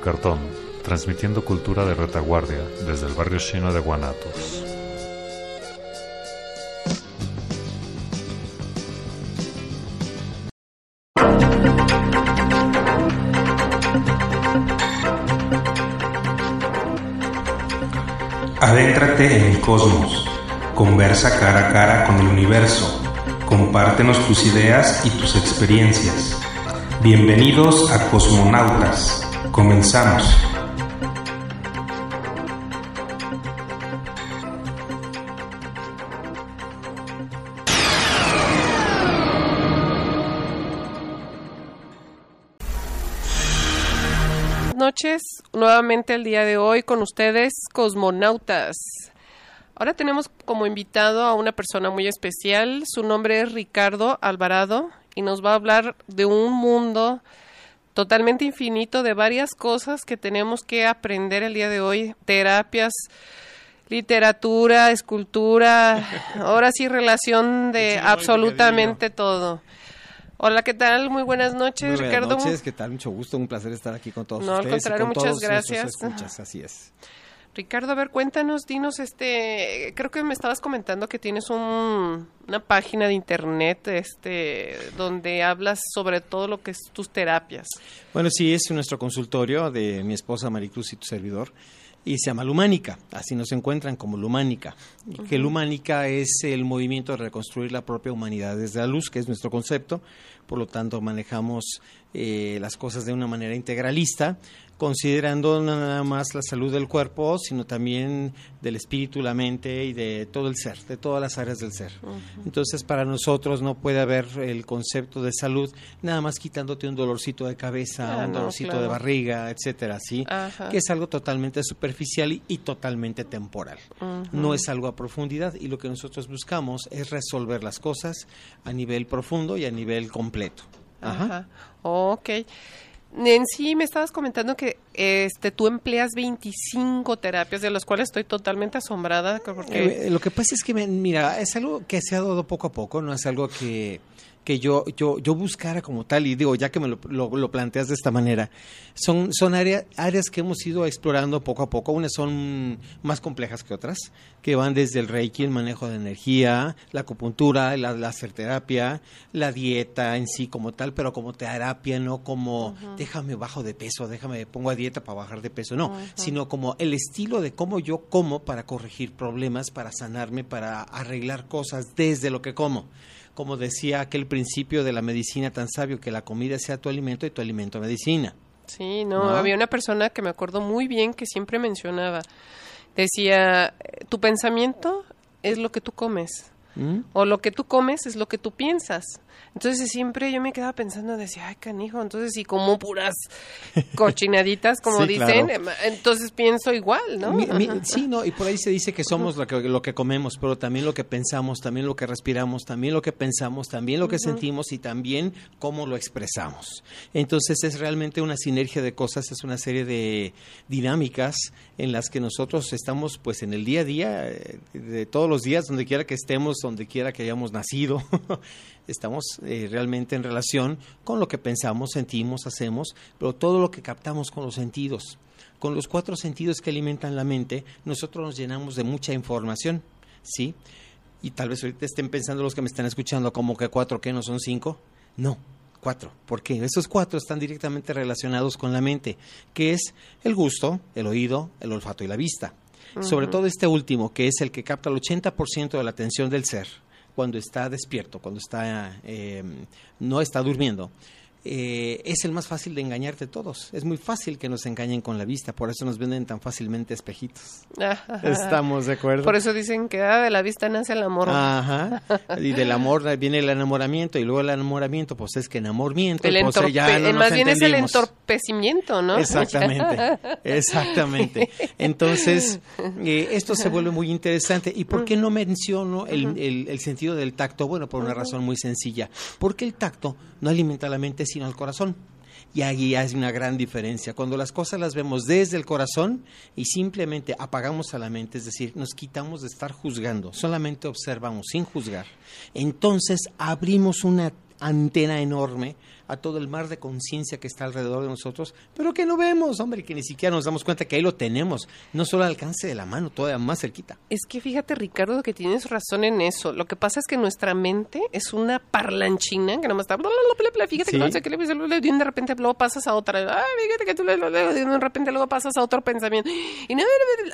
Cartón, transmitiendo cultura de retaguardia desde el barrio chino de Guanatos. Adéntrate en el cosmos, conversa cara a cara con el universo, compártenos tus ideas y tus experiencias. Bienvenidos a Cosmonautas. Comenzamos. noches, nuevamente el día de hoy con ustedes, cosmonautas. Ahora tenemos como invitado a una persona muy especial, su nombre es Ricardo Alvarado y nos va a hablar de un mundo totalmente infinito de varias cosas que tenemos que aprender el día de hoy, terapias, literatura, escultura, ahora sí relación de absolutamente todo. Hola, ¿qué tal? Muy buenas noches, Muy buenas Ricardo. noches, ¿qué tal? Mucho gusto, un placer estar aquí con todos No, al ustedes. y contrario, con muchas todos gracias. escuchas, así es. Ricardo, a ver, cuéntanos, dinos, este, creo que me estabas comentando que tienes un, una página de internet, este, donde hablas sobre todo lo que es tus terapias. Bueno, sí, es nuestro consultorio de mi esposa Maricruz y tu servidor. Y se llama Lumánica, así nos encuentran como Lumánica. Que Lumánica es el movimiento de reconstruir la propia humanidad desde la luz, que es nuestro concepto. Por lo tanto, manejamos eh, las cosas de una manera integralista, considerando no nada más la salud del cuerpo, sino también del espíritu, la mente y de todo el ser, de todas las áreas del ser. Entonces, para nosotros no puede haber el concepto de salud nada más quitándote un dolorcito de cabeza, Ah, un dolorcito claro. de barriga, etcétera, ¿sí? Ajá. Que es algo totalmente superficial y, y totalmente temporal. No es algo a profundidad y lo que nosotros buscamos es resolver las cosas a nivel profundo y a nivel completo. Ajá. Ajá. Ok. En sí me estabas comentando que este tú empleas 25 terapias, de las cuales estoy totalmente asombrada porque Eh, lo que pasa es que, me- mira, es algo que se ha dado poco a poco, no es algo que, que yo, yo, yo buscara como tal, y digo, ya que me lo, lo- lo planteas de esta manera, son, son área- áreas que hemos ido explorando poco a poco, unas son más complejas que otras, que van desde el reiki, el manejo de energía, la acupuntura, la láser terapia, la dieta en sí como tal, pero como terapia, no como déjame bajo de peso, déjame pongo a dieta para bajar de peso, no, sino como el estilo de cómo yo como para corregir problemas, para sanarme, para arreglar cosas desde lo que como. Como decía aquel principio de la medicina tan sabio, que la comida sea tu alimento y tu alimento medicina. Sí, no, ¿No? había una persona que me acuerdo muy bien que siempre mencionaba, decía, tu pensamiento es lo que tú comes, ¿Mm? o lo que tú comes es lo que tú piensas. Entonces siempre yo me quedaba pensando, decía, ay, canijo, entonces si como puras cochinaditas, como Sí, dicen, claro. em, entonces pienso igual, ¿no? Mi- mi- Ajá. sí, no, y por ahí se dice que somos lo que, lo que comemos, pero también lo que pensamos, también lo que respiramos, también lo que pensamos, también lo que sentimos y también cómo lo expresamos. Entonces es realmente una sinergia de cosas, es una serie de dinámicas en las que nosotros estamos pues en el día a día, eh, de todos los días, donde quiera que estemos, donde quiera que hayamos nacido. Estamos eh, realmente en relación con lo que pensamos, sentimos, hacemos, pero todo lo que captamos con los sentidos con los cuatro sentidos que alimentan la mente, nosotros nos llenamos de mucha información, ¿sí? Y tal vez ahorita estén pensando los que me están escuchando como que cuatro, ¿qué no son cinco? No, cuatro. ¿Por qué? Esos cuatro están directamente relacionados con la mente, que es el gusto, el oído, el olfato y la vista. Sobre todo este último, que es el que capta el 80% de la atención del ser cuando está despierto, cuando está eh, no está durmiendo. Eh, es el más fácil de engañar de todos. Es muy fácil que nos engañen con la vista, por eso nos venden tan fácilmente espejitos. Ajá. ¿Estamos de acuerdo? Por eso dicen que ah, de la vista nace el amor. Ajá. Y del amor viene el enamoramiento y luego el enamoramiento, pues es que enamoramiento, El pues entorpe- ya no eh, nos más bien es el entorpecimiento, ¿no? Exactamente, exactamente. Entonces, eh, esto se vuelve muy interesante. ¿Y por qué no menciono el, el- el sentido del tacto? Bueno, por una razón muy sencilla. Porque el tacto no alimenta la mente, sino al corazón. Y ahí hay una gran diferencia. Cuando las cosas las vemos desde el corazón y simplemente apagamos a la mente, es decir, nos quitamos de estar juzgando, solamente observamos sin juzgar, entonces abrimos una antena enorme a todo el mar de conciencia que está alrededor de nosotros, pero que no vemos, hombre, que ni siquiera nos damos cuenta que ahí lo tenemos, no solo al alcance de la mano, todavía más cerquita. Es que fíjate, Ricardo, que tienes razón en eso. Lo que pasa es que nuestra mente es una parlanchina que nada más está. Fíjate que no sé qué le y de repente luego pasas a otra. Fíjate que tú le, de repente luego pasas a otro pensamiento. Y no,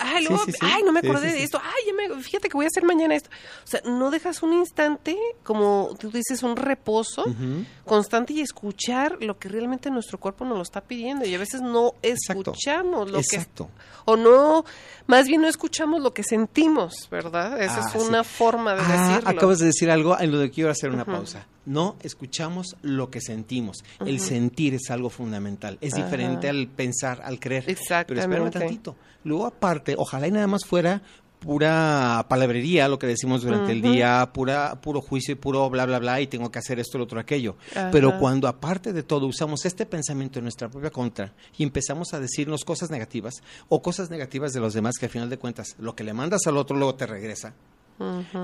ay, luego, ay, no me acordé de esto. Ay, me, fíjate que voy a hacer mañana esto. O sea, no dejas un instante, como tú dices, un reposo constante y escuchar lo que realmente nuestro cuerpo nos lo está pidiendo y a veces no escuchamos lo Exacto. que o no más bien no escuchamos lo que sentimos, ¿verdad? Esa es ah, una forma de ah, decirlo. Acabas de decir algo en lo de que quiero hacer una pausa. No escuchamos lo que sentimos. El sentir es algo fundamental. Es diferente al pensar, al creer. Exactamente. Pero espérame tantito. Luego aparte, ojalá y nada más fuera pura palabrería, lo que decimos durante el día, pura, puro juicio y puro bla, bla, bla, y tengo que hacer esto, lo otro, aquello. Pero cuando aparte de todo usamos este pensamiento en nuestra propia contra y empezamos a decirnos cosas negativas o cosas negativas de los demás que al final de cuentas lo que le mandas al otro luego te regresa,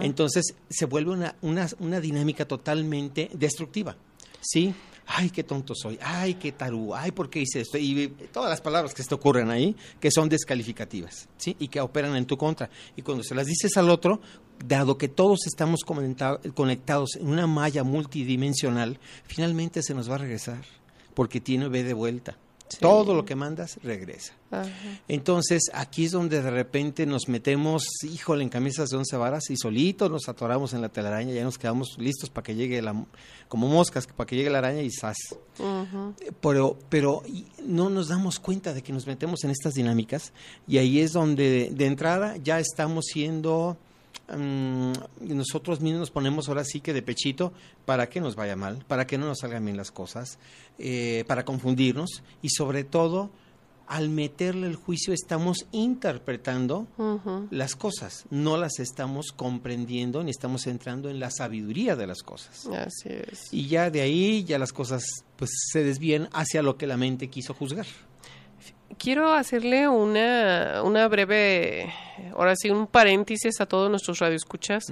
entonces se vuelve una, una, una dinámica totalmente destructiva. ¿Sí? Ay, qué tonto soy, ay, qué tarú, ay, ¿por qué hice esto? Y todas las palabras que se te ocurren ahí, que son descalificativas, ¿sí? Y que operan en tu contra. Y cuando se las dices al otro, dado que todos estamos conectados en una malla multidimensional, finalmente se nos va a regresar, porque tiene B de vuelta. Todo lo que mandas regresa. Entonces, aquí es donde de repente nos metemos, híjole, en camisas de once varas y solitos nos atoramos en la telaraña, ya nos quedamos listos para que llegue la, como moscas, para que llegue la araña y ¡zas! Pero, pero no nos damos cuenta de que nos metemos en estas dinámicas y ahí es donde de entrada ya estamos siendo Mm, nosotros mismos nos ponemos ahora sí que de pechito para que nos vaya mal, para que no nos salgan bien las cosas, eh, para confundirnos y sobre todo al meterle el juicio estamos interpretando las cosas, no las estamos comprendiendo ni estamos entrando en la sabiduría de las cosas. Así es. Y ya de ahí ya las cosas pues se desvían hacia lo que la mente quiso juzgar quiero hacerle una, una breve, ahora sí, un paréntesis a todos nuestros radioescuchas.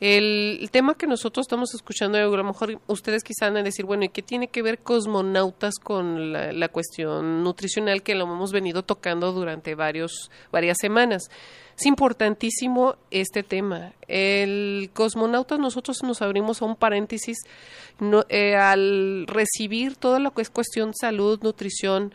el, tema que nosotros estamos escuchando, a lo mejor ustedes quizás van a decir, bueno, ¿y qué tiene que ver cosmonautas con la, cuestión nutricional que lo hemos venido tocando durante varios, varias semanas? Es importantísimo este tema. El cosmonautas nosotros nos abrimos a un paréntesis eh, al recibir toda lo que es cuestión salud, nutrición,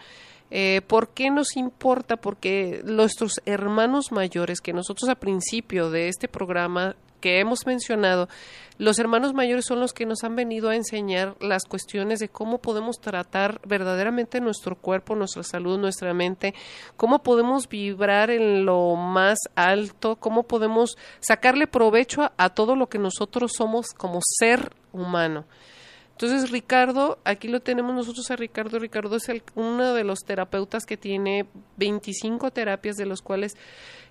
eh, ¿Por qué nos importa? Porque nuestros hermanos mayores, que nosotros a principio de este programa que hemos mencionado, los hermanos mayores son los que nos han venido a enseñar las cuestiones de cómo podemos tratar verdaderamente nuestro cuerpo, nuestra salud, nuestra mente, cómo podemos vibrar en lo más alto, cómo podemos sacarle provecho a todo lo que nosotros somos como ser humano. Entonces, Ricardo, aquí lo tenemos nosotros a Ricardo. Ricardo es el, uno de los terapeutas que tiene 25 terapias, de los cuales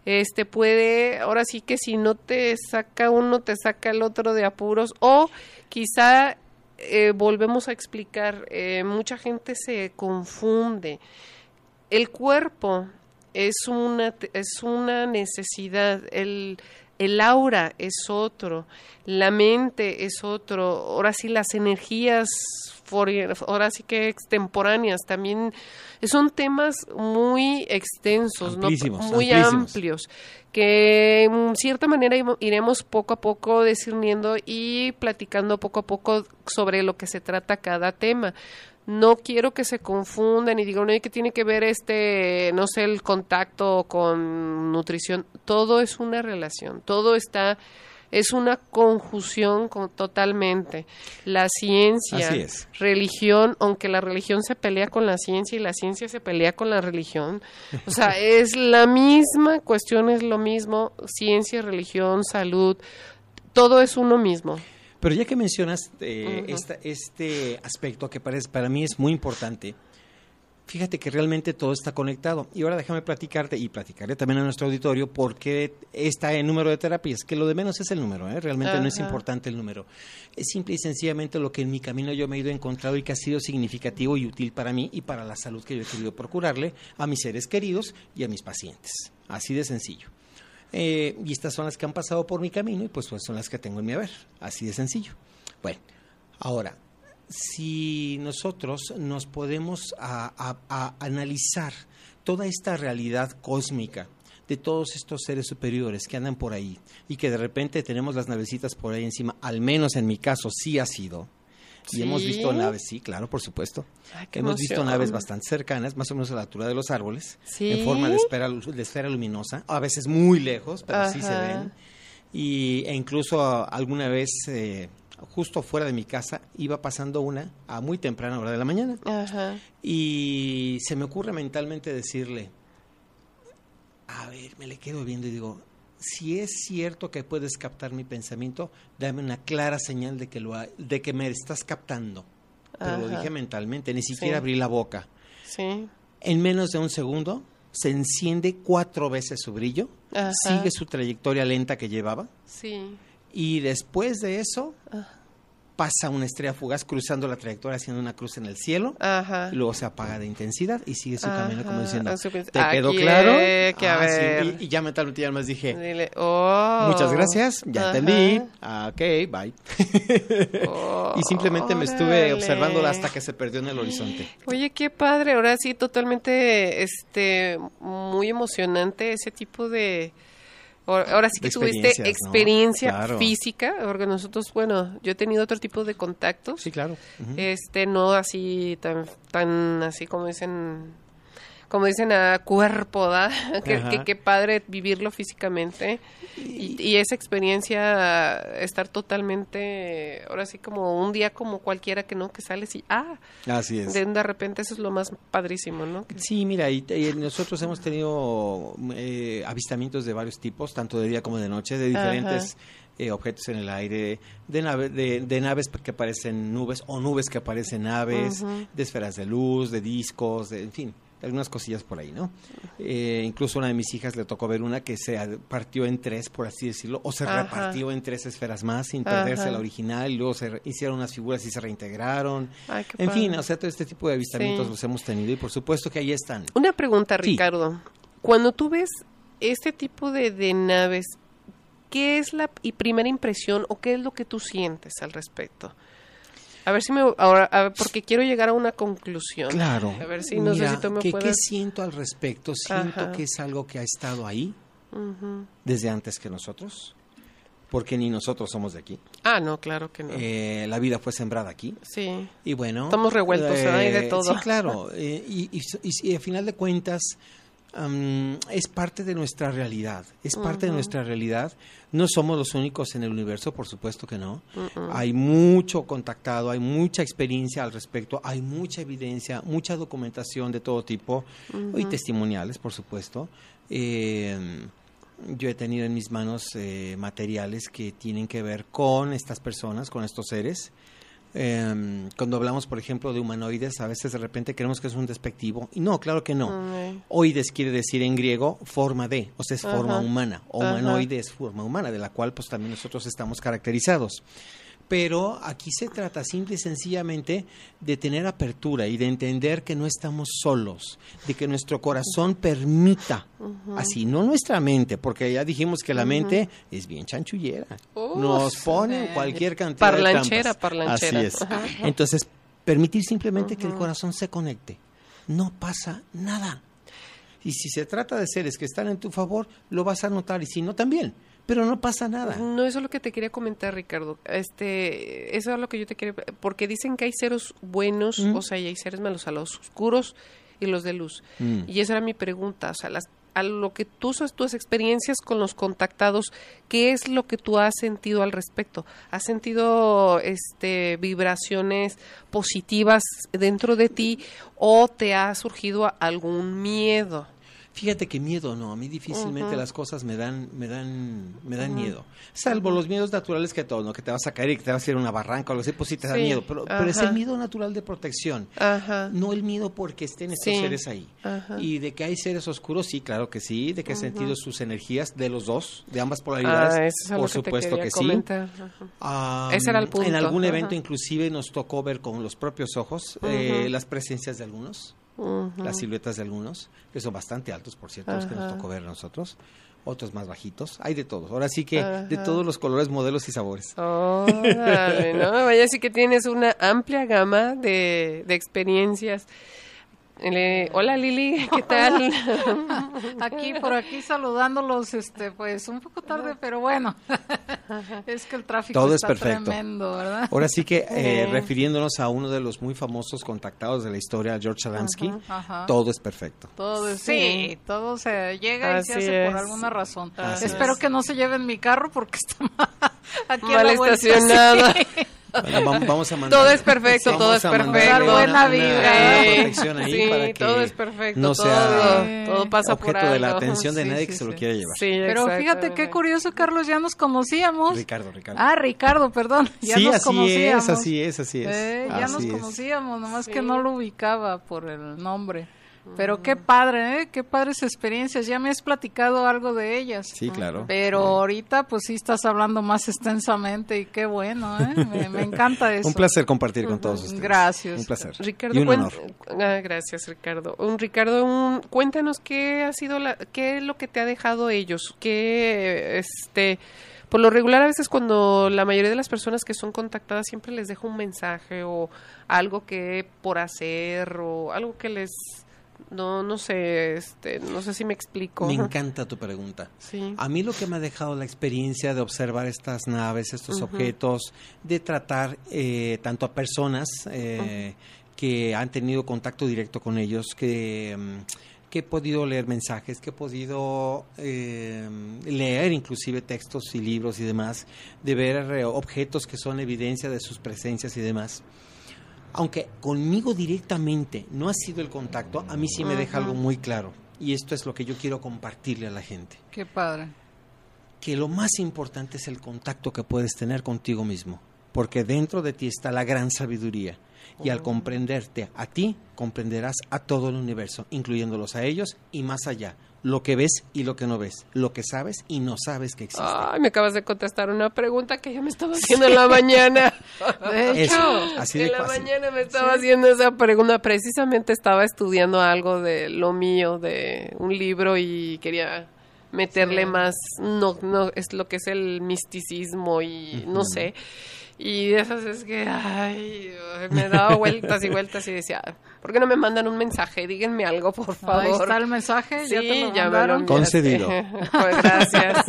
este puede, ahora sí que si no te saca uno, te saca el otro de apuros, o quizá eh, volvemos a explicar, eh, mucha gente se confunde. El cuerpo es una, es una necesidad, el el aura es otro, la mente es otro, ahora sí las energías, ahora sí que extemporáneas también, son temas muy extensos, muy amplios, que en cierta manera iremos poco a poco discerniendo y platicando poco a poco sobre lo que se trata cada tema no quiero que se confundan y digan, ¿qué tiene que ver este, no sé, el contacto con nutrición? Todo es una relación, todo está, es una conjunción con, totalmente. La ciencia, religión, aunque la religión se pelea con la ciencia y la ciencia se pelea con la religión, o sea, es la misma cuestión, es lo mismo, ciencia, religión, salud, todo es uno mismo. Pero ya que mencionas eh, este aspecto que parece, para mí es muy importante, fíjate que realmente todo está conectado. Y ahora déjame platicarte y platicaré también a nuestro auditorio por qué está el número de terapias, que lo de menos es el número, ¿eh? realmente no es importante el número. Es simple y sencillamente lo que en mi camino yo me he ido encontrando y que ha sido significativo y útil para mí y para la salud que yo he querido procurarle a mis seres queridos y a mis pacientes. Así de sencillo. Eh, y estas son las que han pasado por mi camino y pues, pues son las que tengo en mi haber. Así de sencillo. Bueno, ahora, si nosotros nos podemos a, analizar toda esta realidad cósmica de todos estos seres superiores que andan por ahí y que de repente tenemos las navecitas por ahí encima, al menos en mi caso sí ha sido. Y ¿Sí? hemos visto naves, sí, claro, por supuesto. Ay, qué hemos visto naves bastante cercanas, más o menos a la altura de los árboles, ¿Sí? en forma de esfera, de esfera luminosa, a veces muy lejos, pero sí se ven. Y, e incluso alguna vez, eh, justo fuera de mi casa, iba pasando una a muy temprana hora de la mañana. Ajá. Y se me ocurre mentalmente decirle, a ver, me le quedo viendo y digo, si es cierto que puedes captar mi pensamiento, dame una clara señal de que, lo ha- de que me estás captando. Pero lo dije mentalmente, ni siquiera Sí. abrí la boca. Sí. En menos de un segundo se enciende cuatro veces su brillo, Ajá. sigue su trayectoria lenta que llevaba Sí. y después de eso. Pasa una estrella fugaz cruzando la trayectoria haciendo una cruz en el cielo Ajá. y luego se apaga de intensidad y sigue su camino como diciendo, a su pens- ¿te quedó claro? que Ah, sí, y, y ya mentalmente ya más dije, Dile, oh. muchas gracias, ya Ajá. entendí, ah, ok, bye. Oh, y simplemente me estuve observándola hasta que se perdió en el horizonte. Oye, qué padre, ahora sí, totalmente, este, muy emocionante ese tipo de... ahora- sí que tuviste experiencia Claro. física, porque nosotros, bueno, yo he tenido otro tipo de contactos, Sí, claro. este, no así tan, tan así como dicen, como dicen a cuerpo, ¿da? que, que- qué padre vivirlo físicamente y, y esa experiencia estar totalmente, ahora sí como un día como cualquiera que no, que sales y ah, Así es. de, de repente eso es lo más padrísimo, ¿no? Sí, mira, y, y nosotros hemos tenido eh, avistamientos de varios tipos, tanto de día como de noche, de diferentes eh, objetos en el aire, de, nave- de, de naves que parecen nubes o nubes que parecen naves, de esferas de luz, de discos, de, en fin, algunas cosillas por ahí, ¿no? Eh, incluso una de mis hijas le tocó ver una que se partió en tres, por así decirlo, o se Ajá. repartió en tres esferas más sin perderse Ajá. la original, y luego se hicieron unas figuras y se reintegraron. Ay, En fin, o sea, todo este tipo de avistamientos Sí. los hemos tenido y por supuesto que ahí están. Una pregunta, Sí. Ricardo. Cuando tú ves este tipo de, de naves, ¿qué es la y primera impresión o qué es lo que tú sientes al respecto? A ver si me... Ahora, a ver, porque quiero llegar a una conclusión. Claro. A ver si no Mira, sé si tú me que- ¿Qué puedes... siento al respecto? Siento Ajá. que es algo que ha estado ahí Ujú. desde antes que nosotros, porque ni nosotros somos de aquí. Ah, no, claro que no. Eh, la vida fue sembrada aquí. sí. Y bueno. Estamos revueltos, ¿eh? Hay de todo. Sí, claro. eh, y, y, y- y a final de cuentas, am, es parte de nuestra realidad. Es parte de nuestra realidad. No somos los únicos en el universo, por supuesto que no. Hay mucho contactado, hay mucha experiencia al respecto, hay mucha evidencia, mucha documentación de todo tipo y testimoniales, por supuesto. Eh, yo he tenido en mis manos eh, materiales que tienen que ver con estas personas, con estos seres. Eh, cuando hablamos, por ejemplo, de humanoides, a veces de repente creemos que es un despectivo. Y no, claro que no. Ok. Oides quiere decir en griego forma de, o sea, es forma humana. Ajá. Humanoide es forma humana, de la cual pues también nosotros estamos caracterizados. Pero aquí se trata simple y sencillamente de tener apertura y de entender que no estamos solos, de que nuestro corazón permita, así, no nuestra mente, porque ya dijimos que la mente es bien chanchullera, nos pone cualquier cantidad de parlanchera, trampas. parlanchera. Así es. Entonces, permitir simplemente que el corazón se conecte. No pasa nada. Y si se trata de seres que están en tu favor, lo vas a notar, y si no, también. Pero no pasa nada. No, eso es lo que te quería comentar, Ricardo. Este, eso es lo que yo te quería, porque dicen que hay seres buenos, Mm. o sea, y hay seres malos, a los oscuros y los de luz. Mm. Y esa era mi pregunta, o sea, las, a lo que tú tus experiencias con los contactados, ¿qué es lo que tú has sentido al respecto? ¿Has sentido este vibraciones positivas dentro de ti o te ha surgido algún miedo? Fíjate que miedo no, a mí difícilmente las cosas me dan, me dan, me dan miedo. Salvo los miedos naturales que todo, ¿no? Que te vas a caer y que te vas a ir a una barranca o algo así, pues sí te da Sí, miedo. Pero, pero es el miedo natural de protección. No el miedo porque estén estos Sí. seres ahí. Y de que hay seres oscuros, sí, claro que sí. De que he sentido sus energías de los dos, de ambas polaridades. Ah, eso es a lo por que supuesto que sí. comentar. Ah, Ese era el punto, En algún evento inclusive nos tocó ver con los propios ojos eh, las presencias de algunos. Las siluetas de algunos, que son bastante altos, por cierto, los que nos tocó ver a nosotros, otros más bajitos, hay de todos. Ahora sí que de todos los colores, modelos y sabores. Oh, dale, ¿no? Vaya, sí que tienes una amplia gama de, de experiencias. Hola Lili, ¿qué tal? Aquí, por aquí saludándolos, este, pues un poco tarde, pero bueno. es que el tráfico Todo es está perfecto. tremendo, ¿verdad? Ahora sí que, eh, refiriéndonos a uno de los muy famosos contactados de la historia, George Adamski, Ajá. todo es perfecto. Todo es- Sí, todo se llega y se hace por es. alguna razón. Así Espero es. que no se lleven mi carro porque está mal, aquí a mal la vuelta, sí. Estacionado. Bueno, vam- vamos a mandar, Todo es perfecto, vamos todo es perfecto. una- Buena vibra. protección ahí sí, para que todo es perfecto, no todo, sea todo pasa por objeto de la atención de Sí, nadie sí, que se lo quiera llevar. Sí, Pero fíjate qué curioso, Carlos, ya nos conocíamos. Ricardo, Ricardo. Ah, Ricardo, perdón. Ya sí, nos así conocíamos. es, así es, así es. Eh, ya nos así es. conocíamos, nomás Sí. que no lo ubicaba por el nombre. Pero qué padre, ¿eh? Qué padres experiencias. Ya me has platicado algo de ellas. Sí, claro. Pero ahorita, pues sí estás hablando más extensamente y qué bueno, ¿eh? Me, me encanta eso. Un placer compartir con todos ustedes. Gracias. Un placer. Ricardo, y un honor. Ah, gracias, Ricardo. Un Ricardo, un- cuéntanos qué ha sido la, qué es lo que te ha dejado ellos, qué este por lo regular a veces cuando la mayoría de las personas que son contactadas siempre les dejo un mensaje o algo que por hacer o algo que les no no sé, este, no sé si me explico. Me encanta tu pregunta. Sí. A mí lo que me ha dejado la experiencia de observar estas naves, estos objetos, de tratar eh, tanto a personas eh, que han tenido contacto directo con ellos, que, mm, que he podido leer mensajes, que he podido eh, leer inclusive textos y libros y demás, de ver eh, objetos que son evidencia de sus presencias y demás. Aunque conmigo directamente no ha sido el contacto, a mí sí me deja algo muy claro. Y esto es lo que yo quiero compartirle a la gente Qué padre. que lo más importante es el contacto que puedes tener contigo mismo, porque dentro de ti está la gran sabiduría. Y al comprenderte a ti, comprenderás a todo el universo, incluyéndolos a ellos y más allá, lo que ves y lo que no ves, lo que sabes y no sabes que existe. Ay, me acabas de contestar una pregunta que yo me estaba haciendo en la mañana. De Eso, así de en la mañana me estaba haciendo esa pregunta. Precisamente estaba estudiando algo de lo mío, de un libro y quería meterle Sí. más, no, no, es lo que es el misticismo y no sé. Y de esas es que, ay, me daba vueltas y vueltas y decía, ¿por qué no me mandan un mensaje? Díganme algo, por favor. ahí está el mensaje, ya te Sí, ya me lo mandaron. enviaste. Concedido. pues gracias.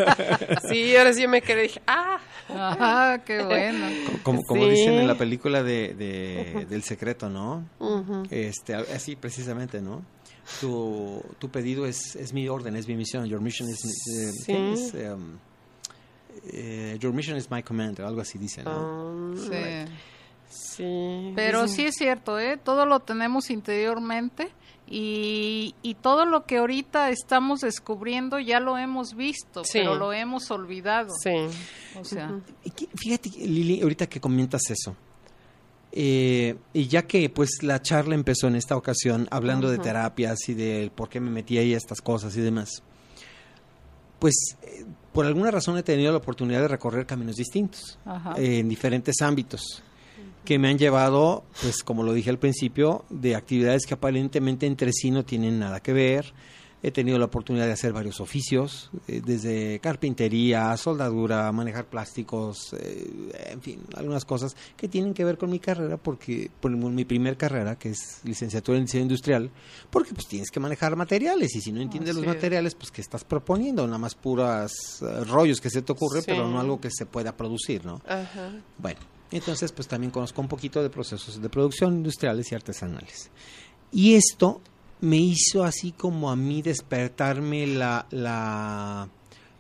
Sí, ahora sí me quedé, dije, ah, Ajá, qué bueno. Como, como Sí. dicen en la película de, de- del secreto, ¿no? ujú. Este, así precisamente, ¿no? Tu, tu pedido es, es mi orden, es mi misión. Your mission is, eh, Sí. Um, eh, your mission is my command, algo así dice, ¿no? Ah, Sí. sí. Pero sí es cierto, ¿eh? Todo lo tenemos interiormente y, y todo lo que ahorita estamos descubriendo ya lo hemos visto, Sí. pero lo hemos olvidado. Sí. O sea, Fíjate, Lili, ahorita que comentas eso, eh, y ya que pues la charla empezó en esta ocasión hablando de terapias y de por qué me metí ahí a estas cosas y demás, pues eh, por alguna razón he tenido la oportunidad de recorrer caminos distintos Ajá. en diferentes ámbitos que me han llevado, pues como lo dije al principio, de actividades que aparentemente entre sí no tienen nada que ver. He tenido la oportunidad de hacer varios oficios, eh, desde carpintería, soldadura, manejar plásticos, eh, en fin, algunas cosas que tienen que ver con mi carrera, porque por mi primer carrera, que es licenciatura en diseño industrial, porque pues tienes que manejar materiales y si no entiendes los es. materiales, pues que estás proponiendo, nada más puras eh, rollos que se te ocurre, Sí. pero no algo que se pueda producir, ¿no? Ajá. Bueno, entonces pues también conozco un poquito de procesos de producción industriales y artesanales. Y esto me hizo así como a mí despertarme la, la,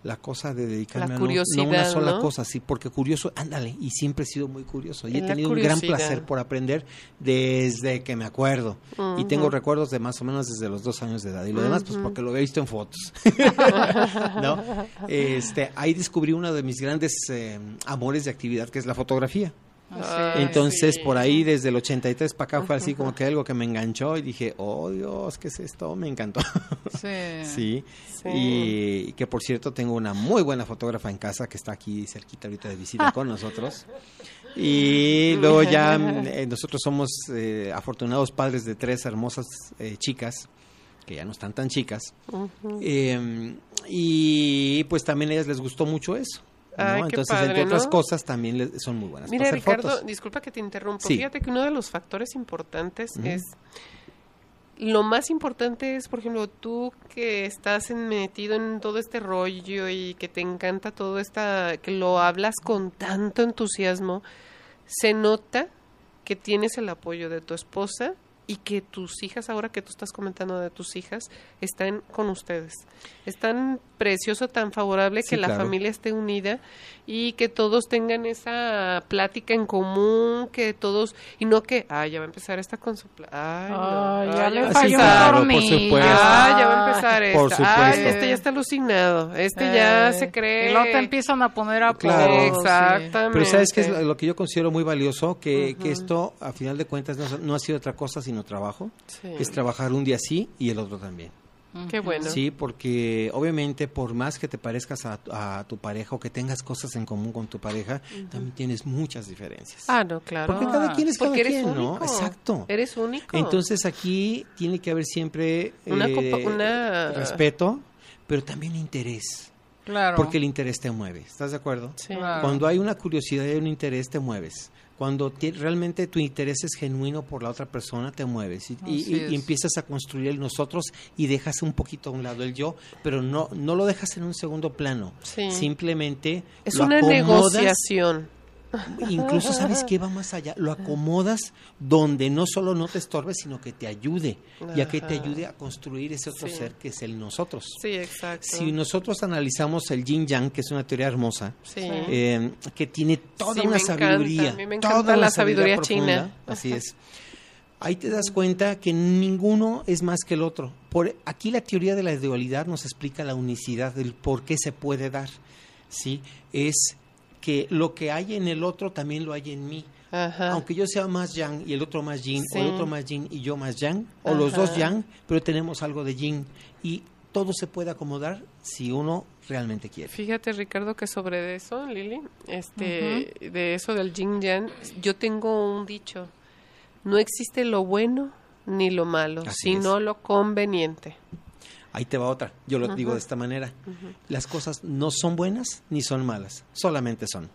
la cosa de dedicarme a no- no, una sola ¿no? cosa, sí, porque curioso, ándale, y siempre he sido muy curioso. Y he tenido un gran placer por aprender desde que me acuerdo. Y tengo recuerdos de más o menos desde los dos años de edad. Y lo demás, pues porque lo he visto en fotos. ¿No? Este, ahí descubrí uno de mis grandes eh, amores de actividad, que es la fotografía. Así Entonces, sí. por ahí, desde el 83 para acá, fue así como que algo que me enganchó y dije, oh Dios, ¿qué es esto? Me encantó. Sí. sí. Sí. Y que por cierto, tengo una muy buena fotógrafa en casa que está aquí cerquita ahorita de visita con nosotros. Y luego ya eh, nosotros somos eh, afortunados padres de tres hermosas eh, chicas, que ya no están tan chicas. Eh, y pues también a ellas les gustó mucho eso. Ay, Entonces, padre, entre otras ¿no? cosas, también le- son muy buenas Mira, para hacer Ricardo, fotos. disculpa que te interrumpo. Sí. Fíjate que uno de los factores importantes es lo más importante es, por ejemplo, tú que estás en- metido en todo este rollo y que te encanta todo esta, que lo hablas con tanto entusiasmo, se nota que tienes el apoyo de tu esposa y que tus hijas, ahora que tú estás comentando de tus hijas, están con ustedes. Es tan precioso, tan favorable Sí, que la claro. familia esté unida y que todos tengan esa plática en común, que todos, y no que, ay, ya va a empezar esta con su ay, no, Ay, ay, ya le falló claro, por supuesto. Ah, ya va a empezar esta. Por Ay, supuesto. este ya está alucinado. Este ya Eh, se cree. Y luego te empiezan a poner a Claro. Exactamente. Pero ¿sabes qué es lo, que yo considero muy valioso? Que, que esto, a final de cuentas, no, no ha sido otra cosa sino trabajo. Sí. Es trabajar un día sí y el otro también. Qué bueno. Sí, porque obviamente por más que te parezcas a, a tu pareja o que tengas cosas en común con tu pareja, también tienes muchas diferencias. Ah, no, claro. Porque cada quien es Porque cada eres quien, ¿no? único. Exacto. Eres único. Entonces aquí tiene que haber siempre Una eh, una- respeto, pero también interés. Claro. Porque el interés te mueve. ¿Estás de acuerdo? Sí. Claro. Cuando hay una curiosidad y un interés, te mueves. Cuando realmente tu interés es genuino por la otra persona, te mueves. Y, y- empiezas a construir el nosotros y dejas un poquito a un lado el yo, pero no, no lo dejas en un segundo plano. Sí. Simplemente Es lo una acomodas, negociación. Incluso, ¿sabes qué va más allá? Lo acomodas donde no solo no te estorbe, sino que te ayude. Y a que te Ajá. ayude a construir ese otro Sí. ser que es el nosotros. Sí, exacto. Si nosotros analizamos el yin yang, que es una teoría hermosa, Sí. eh, que tiene toda Sí, una me sabiduría. a mí me toda la sabiduría china. Así es. Ahí te das cuenta que ninguno es más que el otro. Por aquí la teoría de la dualidad nos explica la unicidad del por qué se puede dar. ¿sí? Es que lo que hay en el otro también lo hay en mí. Ajá. Aunque yo sea más yang y el otro más yin, Sí. o el otro más yin y yo más yang, o los dos Ajá. yang, pero tenemos algo de yin. Y todo se puede acomodar si uno realmente quiere. Fíjate, Ricardo, que sobre eso, Lili, este, de eso del yin yang, yo tengo un dicho: no existe lo bueno ni lo malo, Así sino lo conveniente. Ahí te va otra. Yo lo digo de esta manera. Las cosas no son buenas ni son malas, solamente son.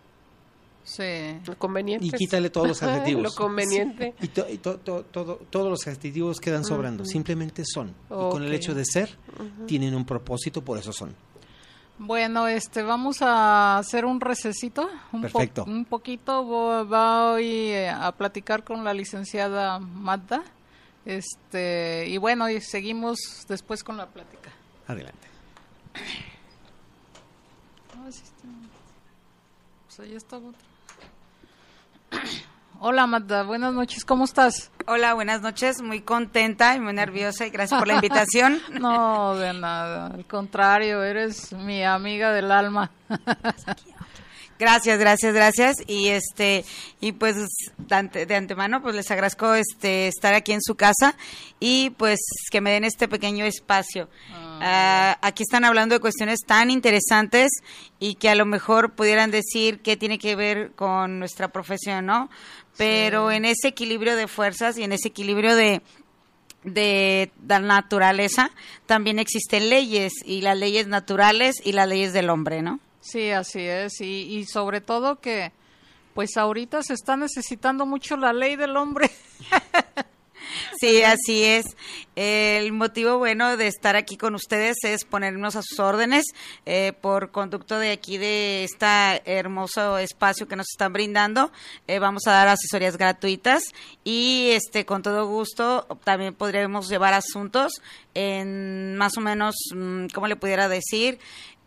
Sí. Lo conveniente. Y quítale todos los adjetivos. lo conveniente. Y, to- y to- to- todo- todos los adjetivos quedan sobrando, simplemente son. Y con el hecho de ser, tienen un propósito, por eso son. Bueno, este, vamos a hacer un recesito, un, po- Perfecto. un poquito. Vo- Va hoy eh, a platicar con la licenciada Magda. Este, y bueno, y seguimos después con la plática. Adelante. Ah, sí está. Pues ahí está otra. Hola Magda, buenas noches, ¿cómo estás? Hola, buenas noches. Muy contenta y muy nerviosa y gracias por la invitación. No, de nada, al contrario, eres mi amiga del alma. Gracias, gracias, gracias. Y este, y pues de, ante- de antemano, pues les agradezco este estar aquí en su casa y pues que me den este pequeño espacio. Ah, aquí están hablando de cuestiones tan interesantes y que a lo mejor pudieran decir qué tiene que ver con nuestra profesión, ¿no? Pero en ese equilibrio de fuerzas y en ese equilibrio de, de la naturaleza también existen leyes y las leyes naturales y las leyes del hombre, ¿no? Sí, así es, y, sobre todo que pues ahorita se está necesitando mucho la ley del hombre. Sí, así es. El motivo bueno de estar aquí con ustedes es ponernos a sus órdenes eh, por conducto de aquí de este hermoso espacio que nos están brindando. Eh, vamos a dar asesorías gratuitas y este con todo gusto también podríamos llevar asuntos en más o menos, mm, ¿cómo le pudiera decir?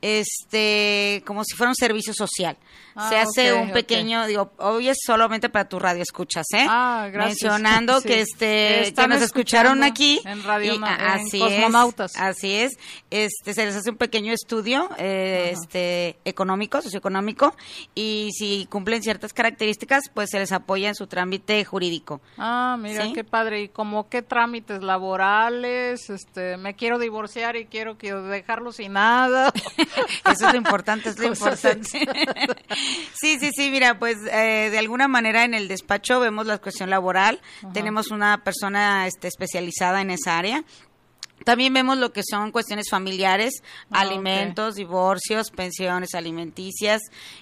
Este, como si fuera un servicio social. Ah, se hace un pequeño, digo, hoy es solamente para tu radio escuchas, ¿eh? Ah, gracias. Mencionando Sí. que este, que nos escucharon aquí. en Radio y- en así Cosmonautas. Es, así es. Este, se les hace un pequeño estudio, eh, este, económico, socioeconómico, y si cumplen ciertas características, pues se les apoya en su trámite jurídico. Ah, mira, ¿Sí? qué padre. ¿Y como qué trámites laborales? Este, me quiero divorciar y quiero que dejarlo sin nada. Eso es lo importante, es lo importante. sí, sí, sí, mira, pues eh, de alguna manera en el despacho vemos la cuestión laboral, tenemos una persona este, especializada en esa área. También vemos lo que son cuestiones familiares, Ah, alimentos, divorcios, pensiones alimenticias,